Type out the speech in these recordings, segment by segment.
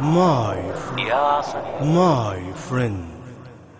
my my friend.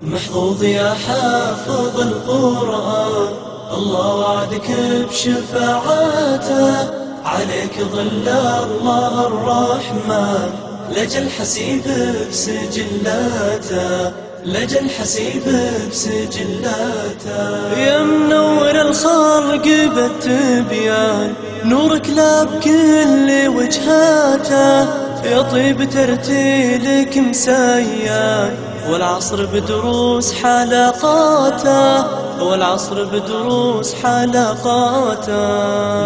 محفوظ يا حافظ القرآن. الله وعدك بشفاعاته عليك ظل الله الرحمن. لجل حسيبك سجلاته لجل حسيبك سجلاته يا منور الخلق بالتبيان. نورك لا بكل وجهاته. يطيب ترتيلك مسيان والعصر بدروس حلقاته والعصر بدروس حلقاته.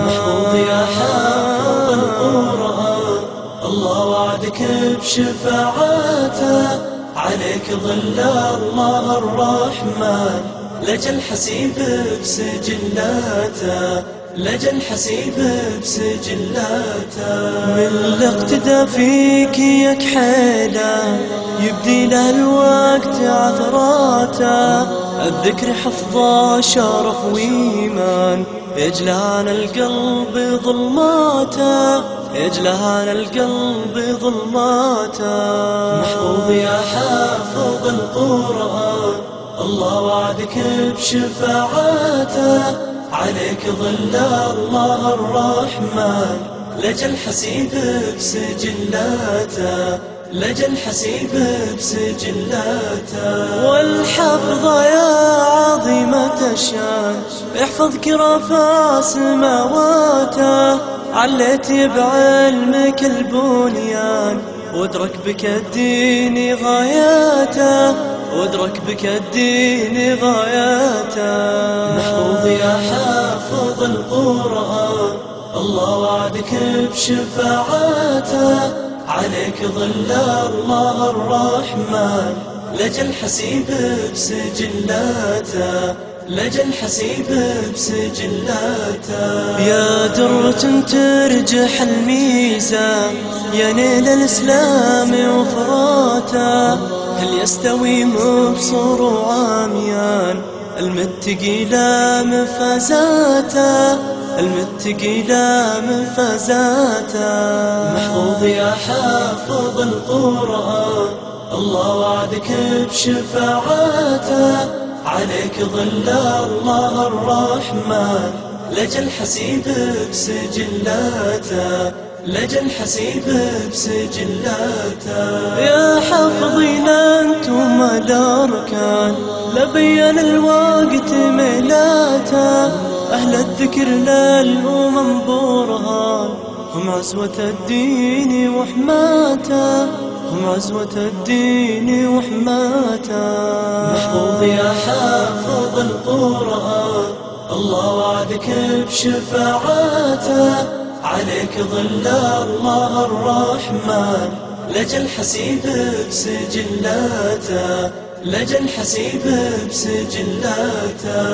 محفوظ يا حافظ القرآن الله وعدك بشفاعاته عليك ظل الله الرحمن لجل حسيبك سجلاته لجل حسيبك سجلاته من الاقتدى فيك يك حيلة يبدي له الوقت عثراته الذكر حفظه شرف وإيمان يجلان القلب ظلماته يجلان القلب ظلماته محفوظ يا حافظ القرآن الله وعدك بشفاعاته عليك ظل الله الرحمن لجل حسيبك سجلاته لجل حسيبك سجلاته والحفظ يا عظيمة الشان احفظ رفع سماواته عليت بعلمك البنيان وادرك بك الدين غاياته وادرك بك الدين غاياته. محفوظ يا حافظ القرآن. الله وعدك بشفاعاته. عليك ظل الله الرحمن. لجل حسيبك سجلاته لجل حسيبك سجلاته يا درة ترجح الميزان يا نيل الإسلام وفراته. هل يستوي مبصر وعميان المتقي لا مفازاته. المتقي لا مفازاته. محفوظ يا حافظ القرآن الله وعدك بشفاعاته عليك ظل الله الرحمن لجل حسيبك سجلاته لجل حسيبك سجلاته يا حافظين أنتم الاركان لبين الوقت ميلاته أهل الذكر للأمم برهان. هم عزوة الدين وحماته هم عزوة الدين وحماته. محفوظ يا حافظ القرآن. الله وعدك بشفاعاته. عليك ظل الله الرحمن. لجل حسيبك سجلاته لجل حسيبك سجلاته